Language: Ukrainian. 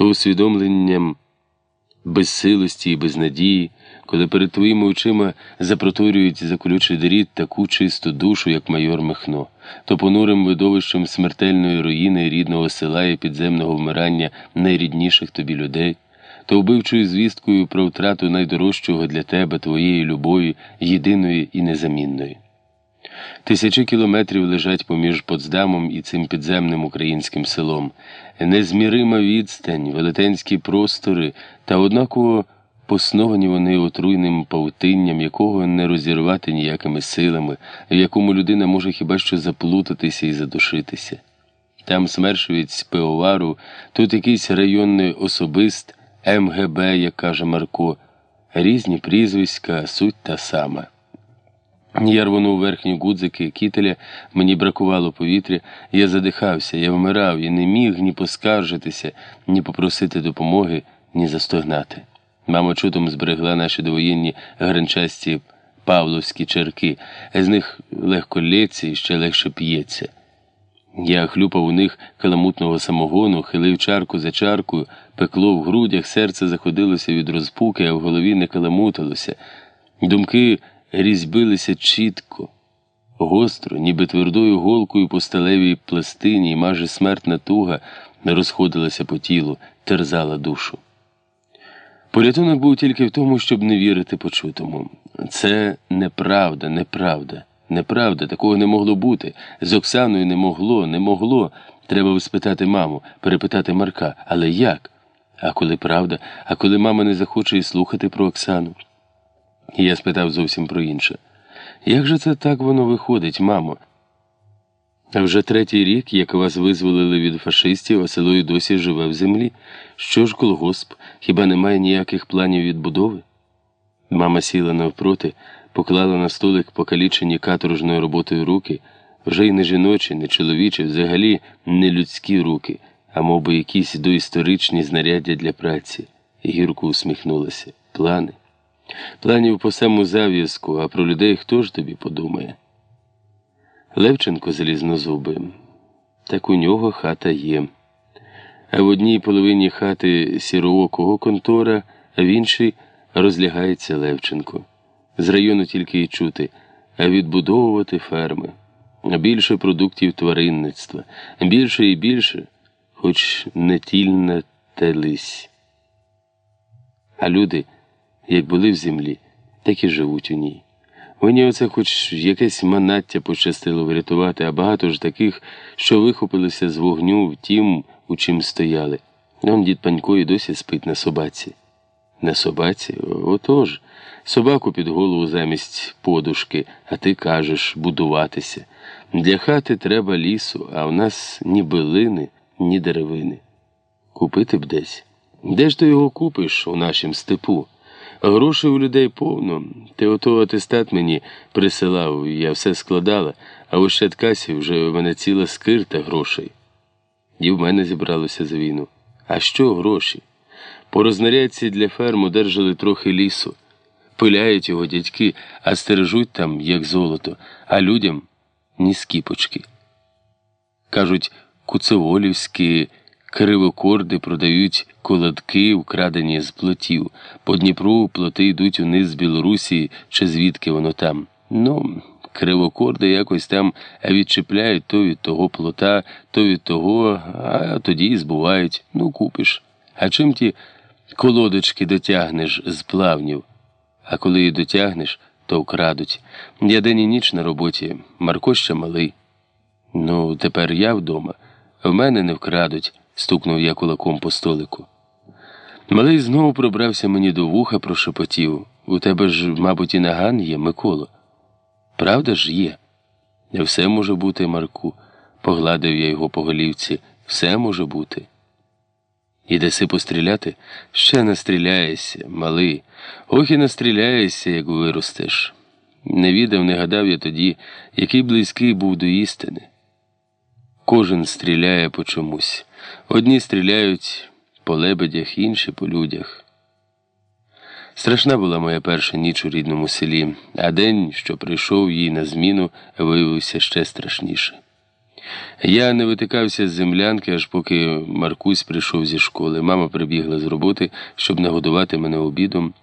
то усвідомленням безсилості і безнадії, коли перед твоїми очима запроторюють заколючий дріт таку чисту душу, як майор Михно, то понурим видовищем смертельної руїни рідного села і підземного вмирання найрідніших тобі людей, то вбивчою звісткою про втрату найдорожчого для тебе твоєї любові, єдиної і незамінної. Тисячі кілометрів лежать поміж Потсдамом і цим підземним українським селом, незмірима відстань, велетенські простори, та однаково посновані вони отруйним павутинням, якого не розірвати ніякими силами, в якому людина може хіба що заплутатися і задушитися. Там смершують пивовару, тут якийсь районний особист, МГБ, як каже Марко, різні прізвиська, суть та сама. Я рвонув верхні гудзики кітеля, мені бракувало повітря, я задихався, я вмирав і не міг ні поскаржитися, ні попросити допомоги, ні застогнати. Мама чудом зберегла наші довоєнні гранчасті павловські черки, з них легко лється і ще легше п'ється. Я хлюпав у них каламутного самогону, хилив чарку за чаркою, пекло в грудях, серце заходилося від розпуки, а в голові не каламутилося. Думки різьбилися чітко, гостро, ніби твердою голкою по сталевій пластині, і майже смертна туга розходилася по тілу, терзала душу. Порятунок був тільки в тому, щоб не вірити почутому. Це неправда, неправда, неправда, такого не могло бути. З Оксаною не могло, не могло. Треба спитати маму, перепитати Марка. Але як? А коли правда, а коли мама не захоче і слухати про Оксану? Я спитав зовсім про інше. Як же це так воно виходить, мамо? Вже третій рік, як вас визволили від фашистів, а село й досі живе в землі. Що ж колгосп? Хіба немає ніяких планів відбудови? Мама сіла навпроти, поклала на столик покалічені каторжною роботою руки, вже й не жіночі, не чоловічі, взагалі не людські руки, а мов би якісь доісторичні знаряддя для праці. І гірко усміхнулася. Плани. Планів по саму зав'язку, а про людей хто ж тобі подумає? Левченко залізнозуби. Так у нього хата є. А в одній половині хати сіроокого контора, а в іншій розлягається Левченко. З району тільки й чути, а відбудовувати ферми, більше продуктів тваринництва, більше і більше, хоч не тільна та лись. А люди, як були в землі, так і живуть у ній. Мені оце хоч якесь манаття пощастило врятувати, а багато ж таких, що вихопилися з вогню в тім, у чим стояли. Он дід Панько і досі спить на собаці. На собаці? Отож. Собаку під голову замість подушки, а ти кажеш будуватися. Для хати треба лісу, а в нас ні билини, ні деревини. Купити б десь. Де ж ти його купиш у нашім степу? Грошей у людей повно. Ти ото атестат мені присилав, я все складала, а у Щеткасі вже в мене ціла скирта грошей. І в мене зібралося за війну. А що гроші? По рознарядці для ферм одержали трохи лісу. Пиляють його дядьки, а стережуть там, як золото, а людям ні скіпочки. Кажуть, куцеволівські кривокорди продають колодки, вкрадені з плотів. По Дніпру плоти йдуть униз з Білорусі чи звідки воно там. Ну, кривокорди якось там відчіпляють то від того плота, то від того, а тоді і збувають. Ну, купиш. А чим ті колодочки дотягнеш з плавнів? А коли її дотягнеш, то вкрадуть. Я день і ніч на роботі, Марко ще малий. Ну, тепер я вдома. В мене не вкрадуть, стукнув я кулаком по столику. Малий знову пробрався мені до вуха, прошепотів. У тебе ж, мабуть, і наган є, Миколо. Правда ж є? Все може бути, Марку, погладив я його по голівці. Все може бути. І даси постріляти? Ще настріляєшся, малий. Ох і настріляєшся, як виростеш. Не відав, не гадав я тоді, який близький був до істини. Кожен стріляє по чомусь. Одні стріляють по лебедях, інші по людях. Страшна була моя перша ніч у рідному селі, а день, що прийшов їй на зміну, виявився ще страшніше. Я не витикався з землянки, аж поки Маркусь прийшов зі школи. Мама прибігла з роботи, щоб нагодувати мене обідом.